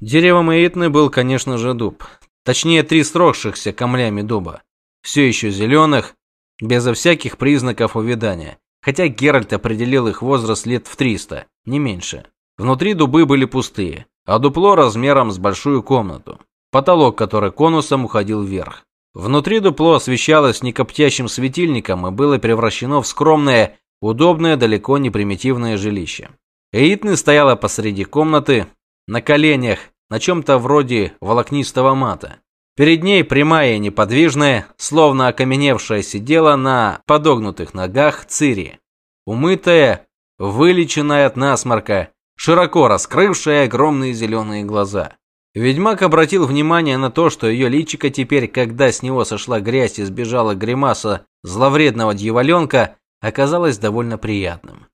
Деревом Эйтны был, конечно же, дуб. Точнее, три сросшихся камнями дуба. Все еще зеленых, безо всяких признаков увядания. Хотя Геральт определил их возраст лет в 300, не меньше. Внутри дубы были пустые, а дупло размером с большую комнату. Потолок, который конусом уходил вверх. Внутри дупло освещалось не коптящим светильником и было превращено в скромное, удобное, далеко не примитивное жилище. Эйтны стояла посреди комнаты, на коленях, на чем-то вроде волокнистого мата. Перед ней прямая и неподвижная, словно окаменевшая сидела на подогнутых ногах Цири, умытая, вылеченная от насморка, широко раскрывшая огромные зеленые глаза. Ведьмак обратил внимание на то, что ее личико теперь, когда с него сошла грязь и сбежала гримаса зловредного дьяволенка, оказалось довольно приятным.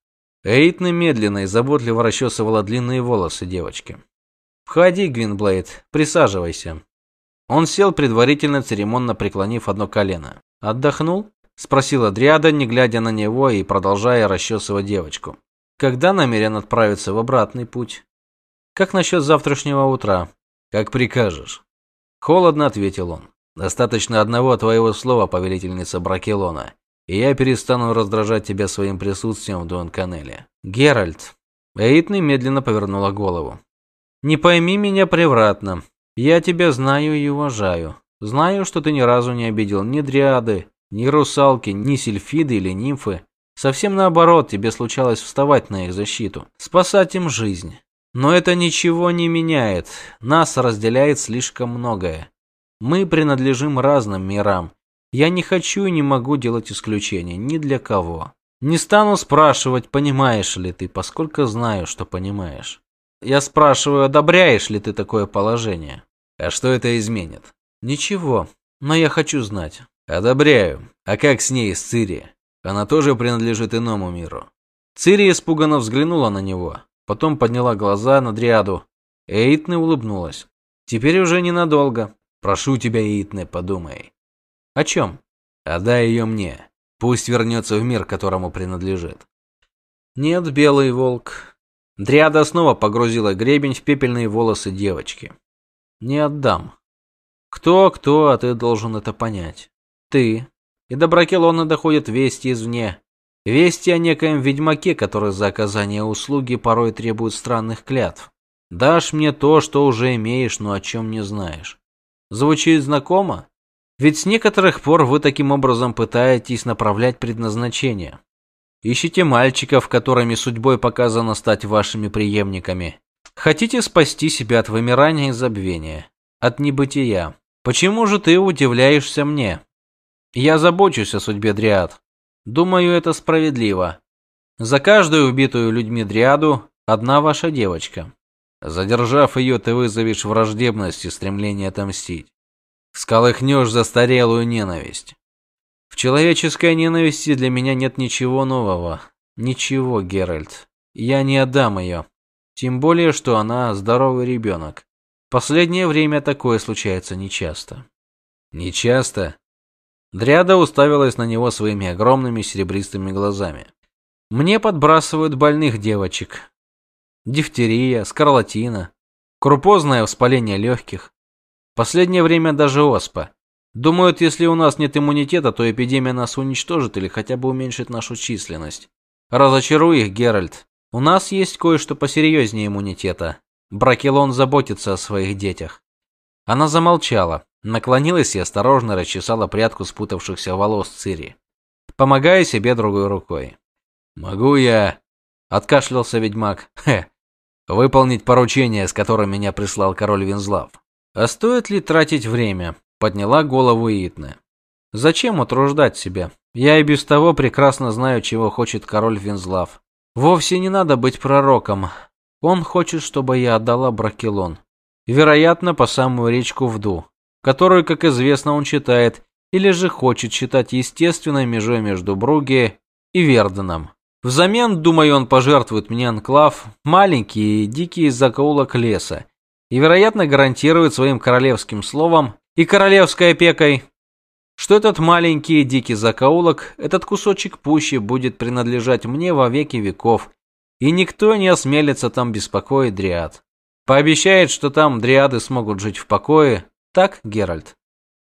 Эйтна медленно и заботливо расчесывала длинные волосы девочки. «Входи, Гвинблейд, присаживайся». Он сел, предварительно церемонно преклонив одно колено. «Отдохнул?» – спросила Дриада, не глядя на него и продолжая расчесывать девочку. «Когда намерен отправиться в обратный путь?» «Как насчет завтрашнего утра?» Как прикажешь. Холодно ответил он. Достаточно одного твоего слова, повелительница Бракелона, и я перестану раздражать тебя своим присутствием в Дуанканеле. Геральт. Эйтный медленно повернула голову. Не пойми меня превратно. Я тебя знаю и уважаю. Знаю, что ты ни разу не обидел ни дриады, ни русалки, ни сильфиды или нимфы. Совсем наоборот, тебе случалось вставать на их защиту, спасать им жизнь. Но это ничего не меняет. Нас разделяет слишком многое. Мы принадлежим разным мирам. Я не хочу и не могу делать исключения ни для кого. Не стану спрашивать, понимаешь ли ты, поскольку знаю, что понимаешь. Я спрашиваю, одобряешь ли ты такое положение? А что это изменит? Ничего, но я хочу знать. Одобряю. А как с ней, с Цири? Она тоже принадлежит иному миру. Цири испуганно взглянула на него. Потом подняла глаза на Дриаду. Эйтне улыбнулась. «Теперь уже ненадолго. Прошу тебя, Эйтне, подумай». «О чем?» «Отдай ее мне. Пусть вернется в мир, которому принадлежит». «Нет, белый волк». Дриада снова погрузила гребень в пепельные волосы девочки. «Не отдам. Кто-кто, а ты должен это понять. Ты. И до Бракелона доходят вести извне. Вести о некоем ведьмаке, который за оказание услуги порой требует странных клятв. Дашь мне то, что уже имеешь, но о чем не знаешь. Звучит знакомо? Ведь с некоторых пор вы таким образом пытаетесь направлять предназначение. Ищите мальчиков, которыми судьбой показано стать вашими преемниками. Хотите спасти себя от вымирания и забвения, от небытия. Почему же ты удивляешься мне? Я забочусь о судьбе Дриад. Думаю, это справедливо. За каждую убитую людьми дриаду одна ваша девочка. Задержав ее, ты вызовешь враждебность и стремление отомстить. Сколыхнешь застарелую ненависть. В человеческой ненависти для меня нет ничего нового. Ничего, Геральт. Я не отдам ее. Тем более, что она здоровый ребенок. Последнее время такое случается нечасто. Нечасто? Дряда уставилась на него своими огромными серебристыми глазами. Мне подбрасывают больных девочек. Дифтерия, скарлатина, крупозное воспаление легких. Последнее время даже оспа. Думают, если у нас нет иммунитета, то эпидемия нас уничтожит или хотя бы уменьшит нашу численность. Разочаруй их, Геральт. У нас есть кое-что посерьезнее иммунитета. Бракелон заботится о своих детях. Она замолчала, наклонилась и осторожно расчесала прядку спутавшихся волос Цири, помогая себе другой рукой. «Могу я...» — откашлялся ведьмак. «Хе, выполнить поручение, с которым меня прислал король Винзлав. А стоит ли тратить время?» — подняла голову Итна. «Зачем утруждать себя? Я и без того прекрасно знаю, чего хочет король Винзлав. Вовсе не надо быть пророком. Он хочет, чтобы я отдала Бракелон. Вероятно, по самую речку Вду, которую, как известно, он читает, или же хочет считать естественной межой между Бруге и Верденом. Взамен, думаю, он пожертвует мне анклав, маленький и дикий закоулок леса, и, вероятно, гарантирует своим королевским словом и королевской опекой, что этот маленький дикий закоулок, этот кусочек пущи будет принадлежать мне во веки веков, и никто не осмелится там беспокоить дриад. Пообещает, что там дриады смогут жить в покое. Так, Геральт?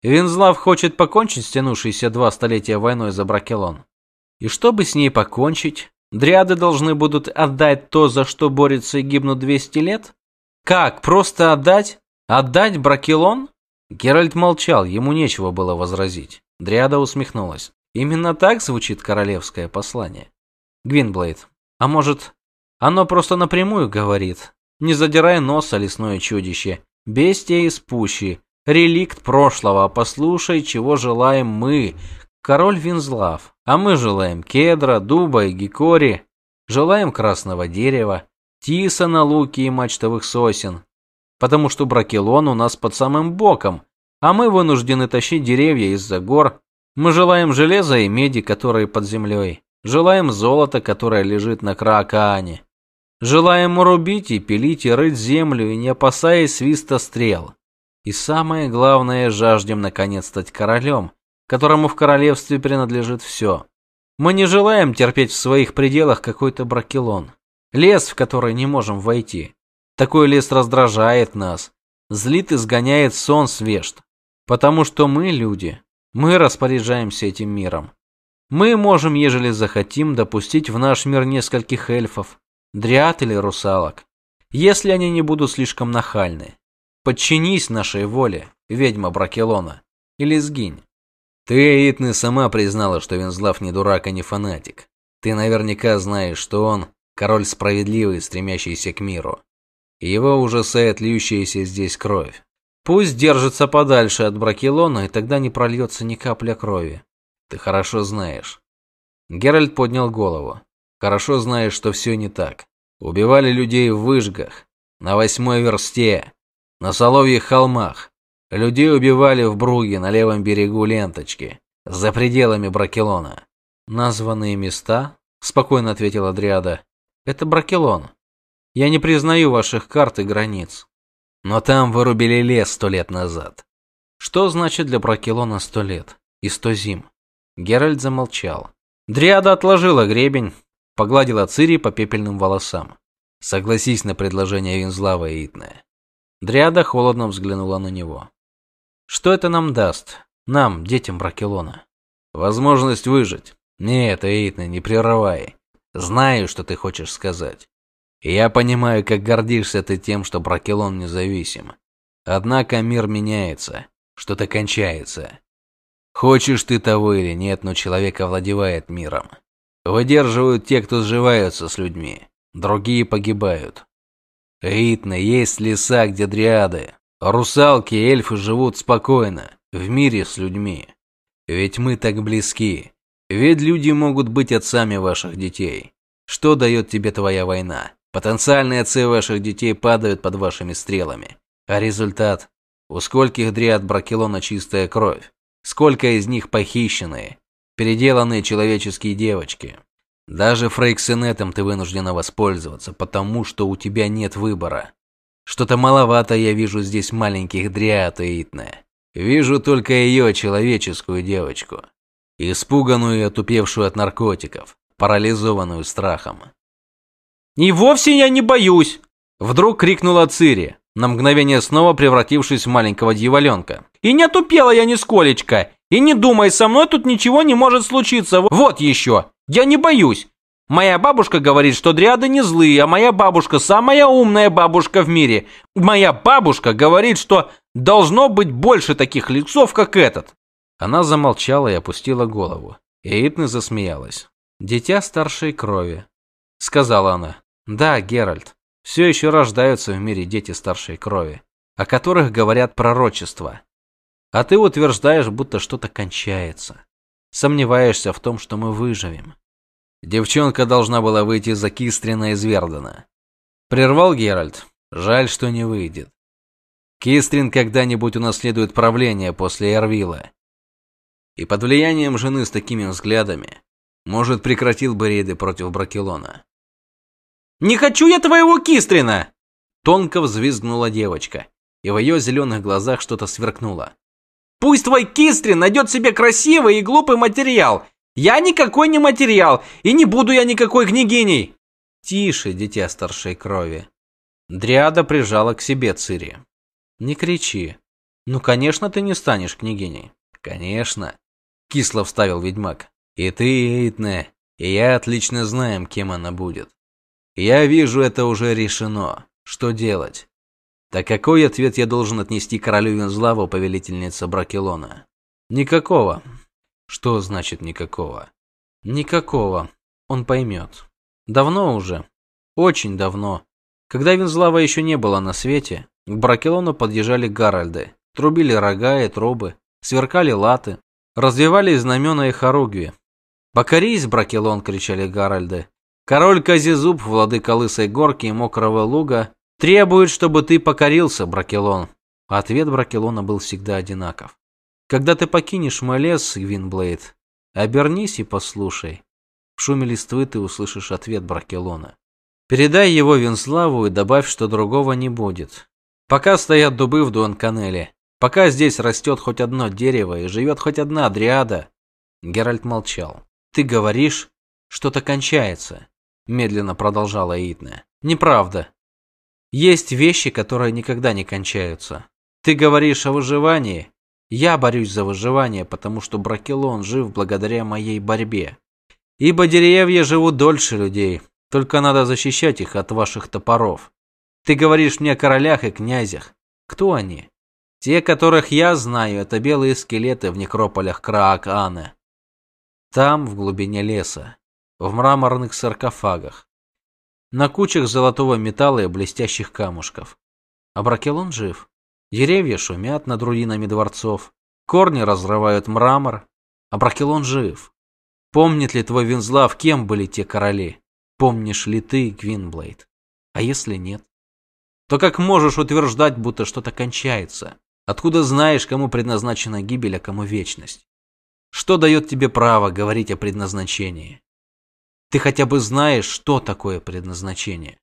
Винзлав хочет покончить с тянувшейся два столетия войной за Бракелон. И чтобы с ней покончить, дриады должны будут отдать то, за что борются и гибнут 200 лет? Как, просто отдать? Отдать Бракелон? Геральт молчал, ему нечего было возразить. Дриада усмехнулась. Именно так звучит королевское послание. Гвинблейд, а может, оно просто напрямую говорит, не задирая носа, лесное чудище, бестия из пущи, реликт прошлого, послушай, чего желаем мы, король Винзлав, а мы желаем кедра, дуба и гикори, желаем красного дерева, тиса на луке и мачтовых сосен, потому что Бракелон у нас под самым боком, а мы вынуждены тащить деревья из-за гор. Мы желаем железа и меди, которые под землей. Желаем золота, которое лежит на Краакаане. Желаем рубить и пилить и рыть землю, и не опасаясь свиста стрел. И самое главное, жаждем наконец стать королем, которому в королевстве принадлежит все. Мы не желаем терпеть в своих пределах какой-то бракелон. Лес, в который не можем войти. Такой лес раздражает нас, злит и сгоняет сон свежд. Потому что мы, люди, мы распоряжаемся этим миром. Мы можем, ежели захотим, допустить в наш мир нескольких эльфов, дриад или русалок, если они не будут слишком нахальны. Подчинись нашей воле, ведьма Бракелона, или сгинь. Ты, Итны, сама признала, что Вензлав не дурак и не фанатик. Ты наверняка знаешь, что он король справедливый, стремящийся к миру. Его ужасает льющаяся здесь кровь. Пусть держится подальше от Бракелона, и тогда не прольется ни капля крови. Ты хорошо знаешь. Геральт поднял голову. Хорошо знаешь, что все не так. Убивали людей в выжгах, на восьмой версте, на Соловьих холмах. Людей убивали в Бруге на левом берегу Ленточки, за пределами Бракелона. Названные места, спокойно ответила Дриада. Это Бракелон. Я не признаю ваших карт и границ. Но там вырубили лес сто лет назад. Что значит для Бракелона сто лет и сто зим? Геральт замолчал. Дриада отложила гребень, погладила Цири по пепельным волосам. Согласись на предложение Винзлава и Итне. Дриада холодно взглянула на него. Что это нам даст? Нам, детям Бракелона? Возможность выжить. Нет, Эйтне, не прерывай. Знаю, что ты хочешь сказать. Я понимаю, как гордишься ты тем, что Бракелон независим. Однако мир меняется, что-то кончается. Хочешь ты того или нет, но человек овладевает миром. Выдерживают те, кто сживаются с людьми. Другие погибают. Ритна, есть леса, где дриады. Русалки и эльфы живут спокойно, в мире с людьми. Ведь мы так близки. Ведь люди могут быть отцами ваших детей. Что дает тебе твоя война? Потенциальные отцы ваших детей падают под вашими стрелами. А результат? У скольких дриад Бракелона чистая кровь? Сколько из них похищенные, переделанные человеческие девочки? Даже фрейксенетом ты вынуждена воспользоваться, потому что у тебя нет выбора. Что-то маловато я вижу здесь маленьких дриад Итне. Вижу только ее человеческую девочку. Испуганную и отупевшую от наркотиков, парализованную страхом. «И вовсе я не боюсь!» Вдруг крикнула Цири, на мгновение снова превратившись в маленького дьяволенка. «И не тупела я нисколечко! И не думай, со мной тут ничего не может случиться! Вот еще! Я не боюсь! Моя бабушка говорит, что дриады не злые, а моя бабушка самая умная бабушка в мире. Моя бабушка говорит, что должно быть больше таких лицов, как этот. Она замолчала и опустила голову. Итна засмеялась. «Дитя старшей крови», — сказала она. Да, Геральт, все еще рождаются в мире дети старшей крови, о которых говорят пророчества. А ты утверждаешь, будто что-то кончается. Сомневаешься в том, что мы выживем. Девчонка должна была выйти за Кистрина из Вердена. Прервал Геральт. Жаль, что не выйдет. Кистрин когда-нибудь унаследует правление после Эрвила. И под влиянием жены с такими взглядами, может, прекратил бы рейды против Бракелона. «Не хочу я твоего Кистрина!» Тонко взвизгнула девочка, и в ее зеленых глазах что-то сверкнуло. «Пусть твой Кистрин найдет себе красивый и глупый материал. Я никакой не материал, и не буду я никакой княгиней!» «Тише, дитя старшей крови!» Дриада прижала к себе Цири. Не кричи. Ну, конечно, ты не станешь княгиней. Конечно, кисло вставил ведьмак. И ты, Эйтне, и я отлично знаем, кем она будет. Я вижу, это уже решено. Что делать? Так какой ответ я должен отнести королю Вензлаву, повелительнице Бракелона? Никакого. Что значит никакого? Никакого. Он поймет. Давно уже. Очень давно. Когда Вензлава еще не было на свете, к Бракелону подъезжали Гарольды, трубили рога и трубы, сверкали латы, развивали знамена и хоругви. «Покорись, Бракелон!» – кричали Гарольды. «Король Казизуб, владыка Лысой Горки и Мокрого Луга, требует, чтобы ты покорился, Бракелон». Ответ Бракелона был всегда одинаков. «Когда ты покинешь мой лес, Гвинблейд, обернись и послушай. В шуме листвы ты услышишь ответ Бракелона. Передай его Венславу и добавь, что другого не будет. Пока стоят дубы в Дуанканеле, пока здесь растет хоть одно дерево и живет хоть одна дриада. Геральт молчал. Ты говоришь, что-то кончается, медленно продолжала Итна. Неправда. Есть вещи, которые никогда не кончаются. Ты говоришь о выживании. Я борюсь за выживание, потому что Бракелон жив благодаря моей борьбе. Ибо деревья живут дольше людей, только надо защищать их от ваших топоров. Ты говоришь мне о королях и князях. Кто они? Те, которых я знаю, это белые скелеты в некрополях Краак-Ане. Там, в глубине леса, в мраморных саркофагах, на кучах золотого металла и блестящих камушков. А Бракелон жив. Деревья шумят над руинами дворцов, корни разрывают мрамор, а Бракелон жив. Помнит ли твой Винзлав, кем были те короли? Помнишь ли ты, Гвинблейд? А если нет? То как можешь утверждать, будто что-то кончается? Откуда знаешь, кому предназначена гибель, а кому вечность? Что дает тебе право говорить о предназначении? Ты хотя бы знаешь, что такое предназначение?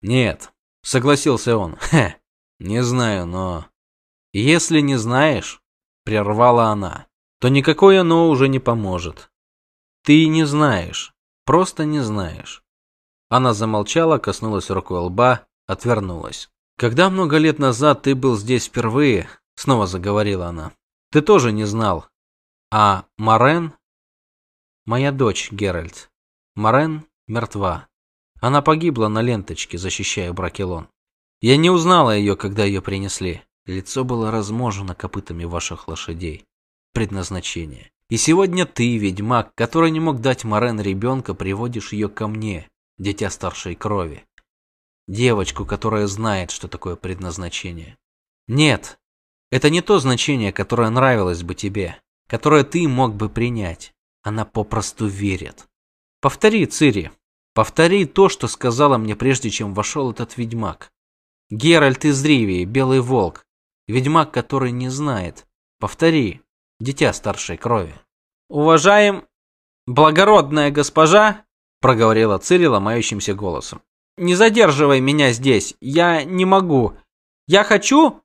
Нет, согласился он. Хе, не знаю, но... Если не знаешь, прервала она, то никакое оно уже не поможет. Ты не знаешь, просто не знаешь. Она замолчала, коснулась рукой лба, отвернулась. Когда много лет назад ты был здесь впервые, снова заговорила она. Ты тоже не знал. А Марен моя дочь, Геральт. Марен мертва. Она погибла на ленточке, защищая Бракелон. Я не узнала ее, когда ее принесли. Лицо было разможено копытами ваших лошадей. Предназначение. И сегодня ты, ведьмак, который не мог дать Морен ребенка, приводишь ее ко мне, дитя старшей крови. Девочку, которая знает, что такое предназначение. Нет, это не то значение, которое нравилось бы тебе, которое ты мог бы принять. Она попросту верит. Повтори, Цири, повтори то, что сказала мне прежде, чем вошел этот ведьмак. Геральт из Ривии, Белый Волк, ведьмак, который не знает. Повтори дитя старшей крови. Уважаем, благородная госпожа, проговорила Цири ломающимся голосом. Не задерживай меня здесь. Я не могу. Я хочу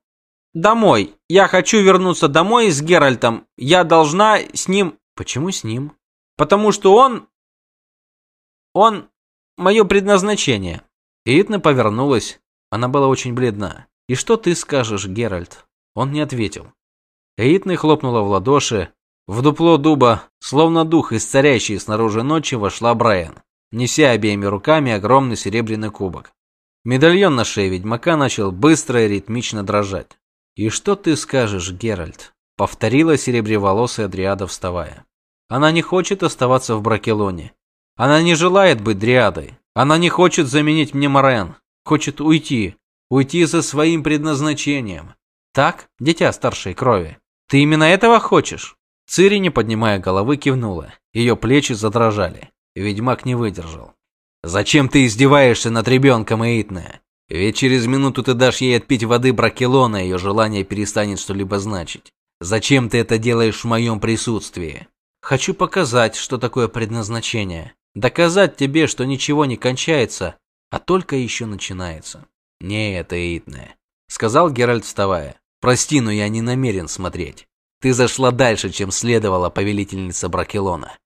домой. Я хочу вернуться домой с Геральтом. Я должна с ним. Почему с ним? Потому что он он мое предназначение. Итна повернулась. Она была очень бледна. И что ты скажешь, Геральт? Он не ответил. Эйтны хлопнула в ладоши. В дупло дуба, словно дух из снаружи ночи, вошла Брайан, неся обеими руками огромный серебряный кубок. Медальон на шее ведьмака начал быстро и ритмично дрожать. «И что ты скажешь, Геральт?» — повторила серебреволосая дриада, вставая. «Она не хочет оставаться в Бракелоне. Она не желает быть дриадой. Она не хочет заменить мне Морен. Хочет уйти. Уйти за своим предназначением. Так, дитя старшей крови?» Ты именно этого хочешь? Цири, не поднимая головы, кивнула. Ее плечи задрожали. Ведьмак не выдержал. Зачем ты издеваешься над ребенком, Эйтне? Ведь через минуту ты дашь ей отпить воды Бракелона, и ее желание перестанет что-либо значить. Зачем ты это делаешь в моем присутствии? Хочу показать, что такое предназначение. Доказать тебе, что ничего не кончается, а только еще начинается. Не это, Эйтне, сказал Геральт, вставая. Прости, но я не намерен смотреть. Ты зашла дальше, чем следовала повелительница Бракелона.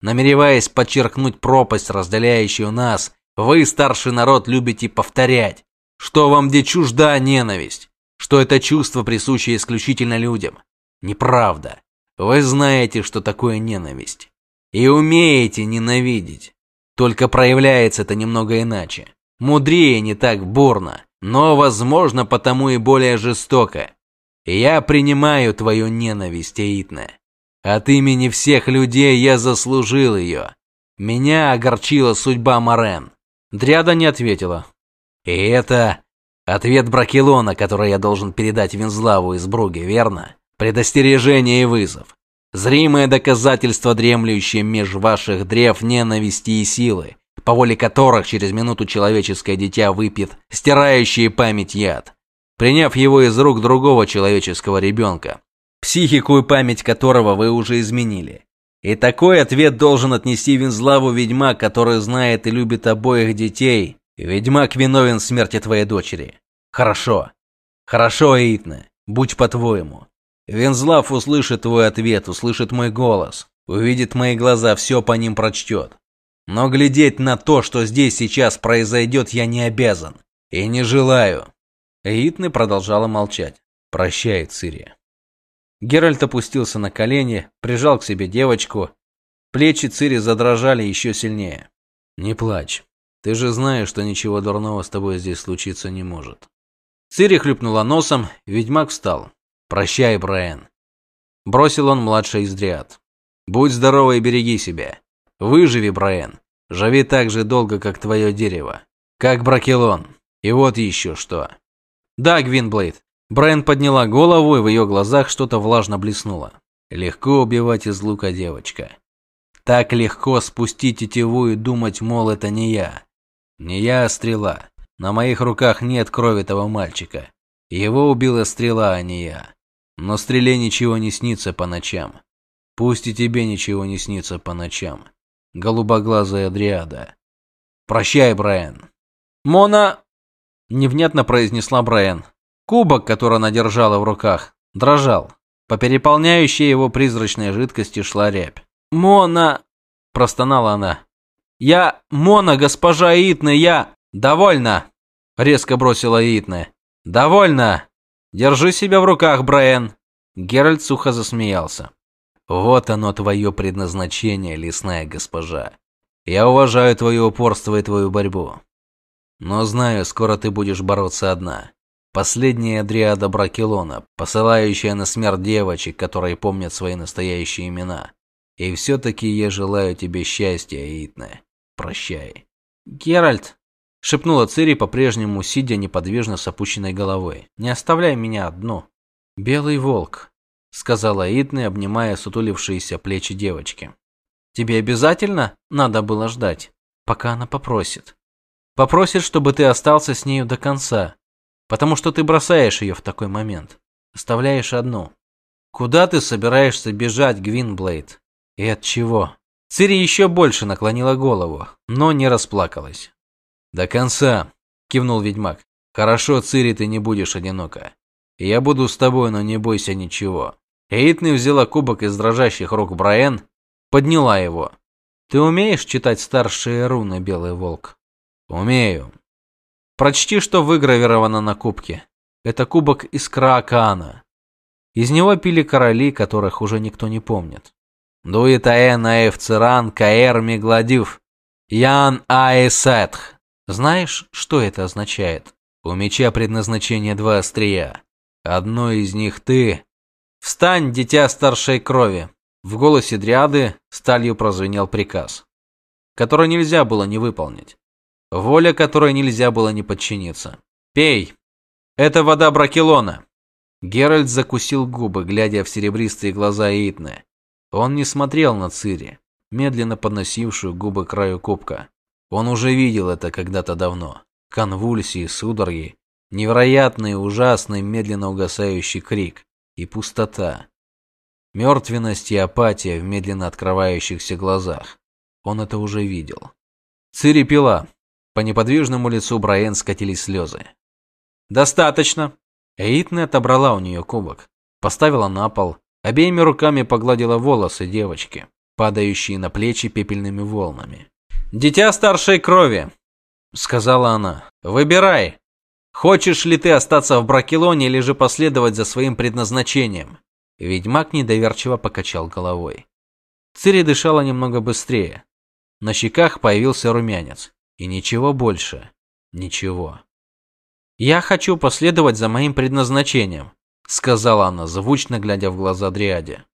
Намереваясь подчеркнуть пропасть, разделяющую нас, вы, старший народ, любите повторять. Что вам где чужда ненависть? Что это чувство присуще исключительно людям? Неправда. Вы знаете, что такое ненависть. И умеете ненавидеть. Только проявляется это немного иначе. Мудрее не так бурно, но, возможно, потому и более жестоко. Я принимаю твою ненависть, Эйтне. От имени всех людей я заслужил ее. Меня огорчила судьба Морен. Дриада не ответила. И это ответ Бракелона, который я должен передать Винзлаву из Бруги, верно? Предостережение и вызов. Зримое доказательство, дремлющее меж ваших древ ненависти и силы, по воле которых через минуту человеческое дитя выпьет стирающий память яд, приняв его из рук другого человеческого ребенка, психику и память которого вы уже изменили. И такой ответ должен отнести Винзлаву ведьмак, который знает и любит обоих детей. Ведьмак виновен в смерти твоей дочери. Хорошо. Хорошо, Эйтна. Будь по-твоему. Вензлав услышит твой ответ, услышит мой голос, увидит мои глаза, все по ним прочтет. Но глядеть на то, что здесь сейчас произойдет, я не обязан. И не желаю. Эйтны продолжала молчать. Прощай, Цири. Геральт опустился на колени, прижал к себе девочку. Плечи Цири задрожали еще сильнее. «Не плачь. Ты же знаешь, что ничего дурного с тобой здесь случиться не может». Цири хлюпнула носом, ведьмак встал. «Прощай, Брайан». Бросил он младший из дриад. «Будь здорова и береги себя. Выживи, Брайан. Живи так же долго, как твое дерево. Как Бракелон. И вот еще что». «Да, Гвинблейд. Брайан подняла голову, и в ее глазах что-то влажно блеснуло. Легко убивать из лука, девочка. Так легко спустить тетиву и думать, мол, это не я. Не я, а стрела. На моих руках нет крови того мальчика. Его убила стрела, а не я. Но стреле ничего не снится по ночам. Пусть и тебе ничего не снится по ночам. Голубоглазая дриада. Прощай, Брайан. Мона... Невнятно произнесла Брайан. Кубок, который она держала в руках, дрожал. По переполняющей его призрачной жидкости шла рябь. «Мона!» – простонала она. «Я... Мона, госпожа Итна, я... Довольно!» – резко бросила Итна. «Довольно! Держи себя в руках, Брайан!» Геральт сухо засмеялся. «Вот оно твое предназначение, лесная госпожа. Я уважаю твое упорство и твою борьбу. Но знаю, скоро ты будешь бороться одна. Последняя дриада Бракелона, посылающая на смерть девочек, которые помнят свои настоящие имена. И все-таки я желаю тебе счастья, Итне. Прощай. Геральт, шепнула Цири, по-прежнему сидя неподвижно с опущенной головой. Не оставляй меня одну. Белый волк, сказала Итне, обнимая сутулившиеся плечи девочки. Тебе обязательно надо было ждать, пока она попросит. Попросит, чтобы ты остался с нею до конца. Потому что ты бросаешь ее в такой момент. Оставляешь одну. Куда ты собираешься бежать, Гвинблейд? И от чего? Цири еще больше наклонила голову, но не расплакалась. До конца, кивнул ведьмак. Хорошо, Цири, ты не будешь одинока. Я буду с тобой, но не бойся ничего. Эйтны взяла кубок из дрожащих рук Брайан, подняла его. Ты умеешь читать старшие руны, Белый волк? Умею. Прочти, что выгравировано на кубке. Это кубок из Краакаана. Из него пили короли, которых уже никто не помнит. Дуитаэн Аэфцеран Каэр Мегладив Ян Аэсетх. Знаешь, что это означает? У меча предназначение два острия. Одно из них ты. Встань, дитя старшей крови. В голосе Дриады сталью прозвенел приказ, который нельзя было не выполнить воля которой нельзя было не подчиниться. «Пей! Это вода Бракелона!» Геральт закусил губы, глядя в серебристые глаза Итны. Он не смотрел на Цири, медленно подносившую губы к краю кубка. Он уже видел это когда-то давно. Конвульсии, судороги, невероятный, ужасный, медленно угасающий крик и пустота. Мертвенность и апатия в медленно открывающихся глазах. Он это уже видел. Цири пила, по неподвижному лицу Брайен скатились слезы. «Достаточно!» Эйтне отобрала у нее кубок, поставила на пол, обеими руками погладила волосы девочки, падающие на плечи пепельными волнами. «Дитя старшей крови!» — сказала она. «Выбирай! Хочешь ли ты остаться в Бракелоне или же последовать за своим предназначением? Ведьмак недоверчиво покачал головой. Цири дышала немного быстрее. На щеках появился румянец. И ничего больше. Ничего. «Я хочу последовать за моим предназначением», сказала она, звучно глядя в глаза Дриаде.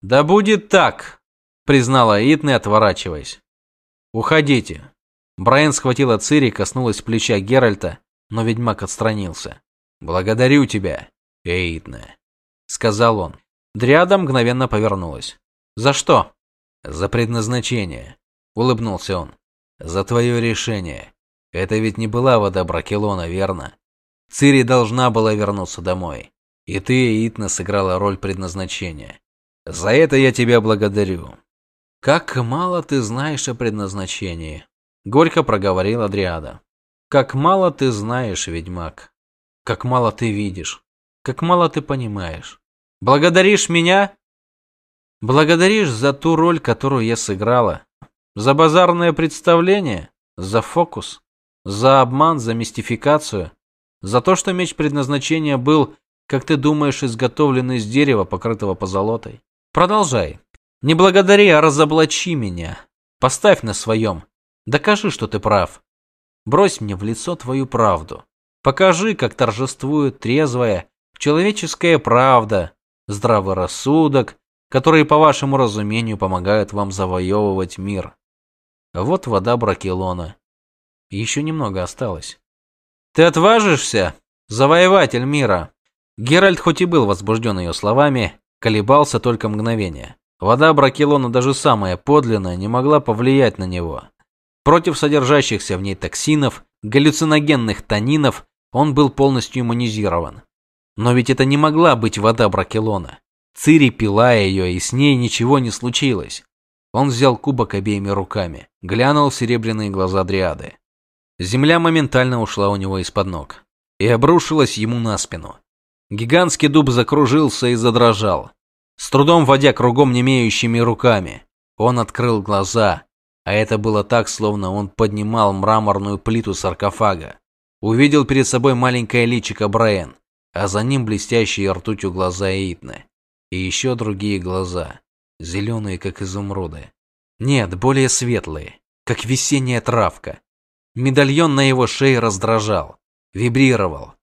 «Да будет так», признала Итны, отворачиваясь. «Уходите». Брайан схватила Цири и коснулась плеча Геральта, но ведьмак отстранился. «Благодарю тебя, Эйтне», — сказал он. Дриада мгновенно повернулась. «За что?» «За предназначение», — улыбнулся он. «За твое решение. Это ведь не была вода Бракелона, верно? Цири должна была вернуться домой. И ты, Итна, сыграла роль предназначения. За это я тебя благодарю. Как мало ты знаешь о предназначении, горько проговорила Дриада. Как мало ты знаешь, ведьмак. Как мало ты видишь. Как мало ты понимаешь. Благодаришь меня? Благодаришь за ту роль, которую я сыграла. За базарное представление, за фокус, за обман, за мистификацию, за то, что меч предназначения был, как ты думаешь, изготовлен из дерева, покрытого позолотой. Продолжай. Не благодари, а разоблачи меня. Поставь на своем. Докажи, что ты прав. Брось мне в лицо твою правду. Покажи, как торжествует трезвая, человеческая правда, здравый рассудок, которые, по вашему разумению, помогают вам завоевывать мир. Вот вода Бракелона. Еще немного осталось. Ты отважишься, завоеватель мира? Геральт хоть и был возбужден ее словами, колебался только мгновение. Вода Бракелона, даже самая подлинная, не могла повлиять на него. Против содержащихся в ней токсинов, галлюциногенных танинов, он был полностью иммунизирован. Но ведь это не могла быть вода Бракелона. Цири пила ее, и с ней ничего не случилось. Он взял кубок обеими руками, глянул в серебряные глаза Дриады. Земля моментально ушла у него из-под ног и обрушилась ему на спину. Гигантский дуб закружился и задрожал. С трудом водя кругом немеющими руками, он открыл глаза, а это было так, словно он поднимал мраморную плиту саркофага. Увидел перед собой маленькое личико Брайан, а за ним блестящие ртутью глаза Эйтны. И еще другие глаза, зеленые, как изумруды. Нет, более светлые, как весенняя травка. Медальон на его шее раздражал, вибрировал.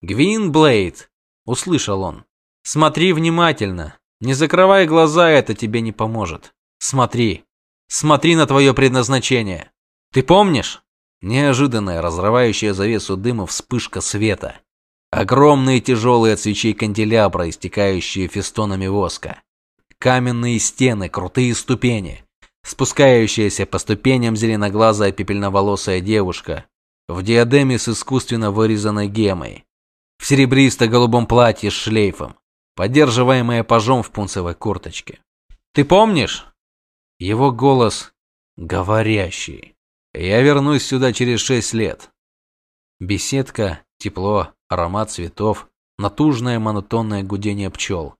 «Гвин Блейд!» – услышал он. Смотри внимательно. Не закрывай глаза, это тебе не поможет. Смотри. Смотри на твое предназначение. Ты помнишь? Неожиданная, разрывающая завесу дыма вспышка света. Огромные тяжелые от свечей канделябра, истекающие фестонами воска. Каменные стены, крутые ступени. Спускающаяся по ступеням зеленоглазая пепельноволосая девушка в диадеме с искусственно вырезанной гемой, в серебристо-голубом платье с шлейфом, поддерживаемая пажом в пунцевой курточке. «Ты помнишь?» Его голос говорящий. «Я вернусь сюда через шесть лет». Беседка, тепло, аромат цветов, натужное монотонное гудение пчел.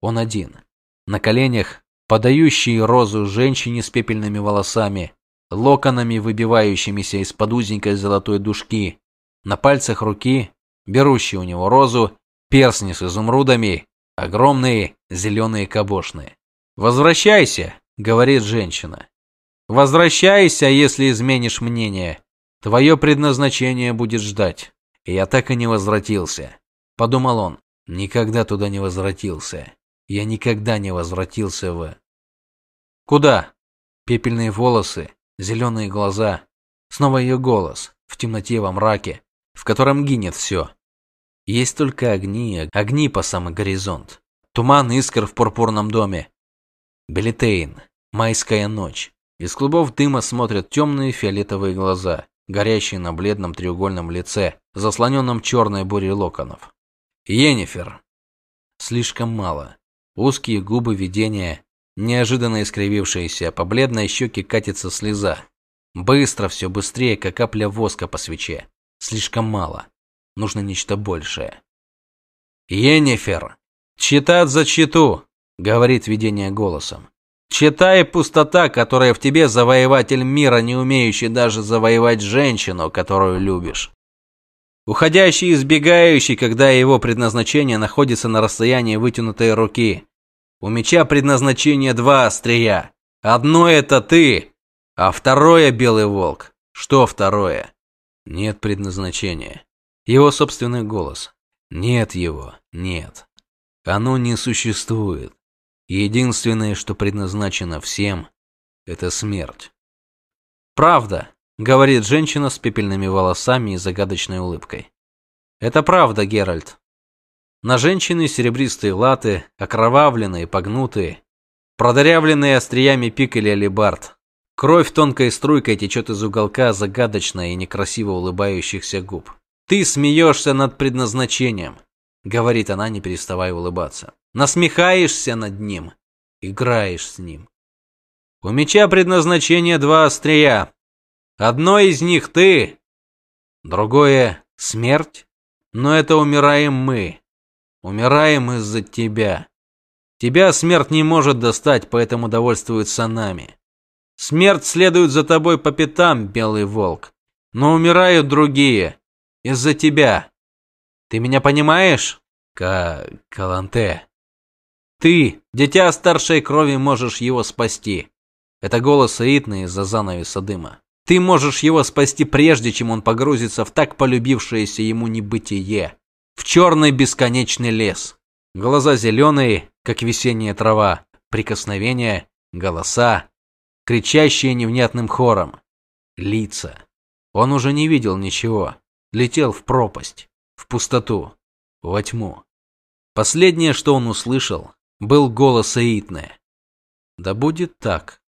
Он один. На коленях, подающий розу женщине с пепельными волосами, локонами, выбивающимися из-под узенькой золотой дужки, на пальцах руки, берущий у него розу перстни с изумрудами, огромные зеленые кабошные. «Возвращайся», — говорит женщина. «Возвращайся, если изменишь мнение. Твое предназначение будет ждать». И я так и не возвратился. Подумал он. Никогда туда не возвратился. Я никогда не возвратился в... Куда? Пепельные волосы, зеленые глаза. Снова ее голос, в темноте во мраке, в котором гинет все. Есть только огни, огни по самый горизонт. Туман искр в пурпурном доме. Белитейн. Майская ночь. Из клубов дыма смотрят темные фиолетовые глаза, горящие на бледном треугольном лице, заслоненном черной бурей локонов. Йеннифер. Слишком мало. Узкие губы видения, неожиданно искривившиеся, по бледной щеке катится слеза. Быстро, все быстрее, как капля воска по свече. Слишком мало. Нужно нечто большее. «Енифер! Читат за читу!» — говорит видение голосом. «Читай пустота, которая в тебе завоеватель мира, не умеющий даже завоевать женщину, которую любишь. Уходящий и избегающий, когда его предназначение находится на расстоянии вытянутой руки. У меча предназначение два острия. Одно это ты, а второе белый волк. Что второе? Нет предназначения. Его собственный голос. Нет его, нет. Оно не существует. Единственное, что предназначено всем, это смерть. Правда, говорит женщина с пепельными волосами и загадочной улыбкой. Это правда, Геральт. На женщине серебристые латы, окровавленные, погнутые, продырявленные остриями пик или алебард. Кровь тонкой струйкой течет из уголка загадочно и некрасиво улыбающихся губ. Ты смеешься над предназначением, говорит она, не переставая улыбаться. Насмехаешься над ним, играешь с ним. У меча предназначение два острия. Одно из них ты, другое смерть. Но это умираем мы. Умираем из-за тебя. Тебя смерть не может достать, поэтому довольствуется нами. Смерть следует за тобой по пятам, белый волк. Но умирают другие. Из-за тебя. Ты меня понимаешь? Ка... Каланте. Ты, дитя старшей крови, можешь его спасти. Это голос Итны из-за занавеса дыма. Ты можешь его спасти прежде, чем он погрузится в так полюбившееся ему небытие. В черный бесконечный лес. Глаза зеленые, как весенняя трава. Прикосновения, голоса, кричащие невнятным хором. Лица. Он уже не видел ничего. Летел в пропасть, в пустоту, во тьму. Последнее, что он услышал, был голос Эйтны. Да будет так.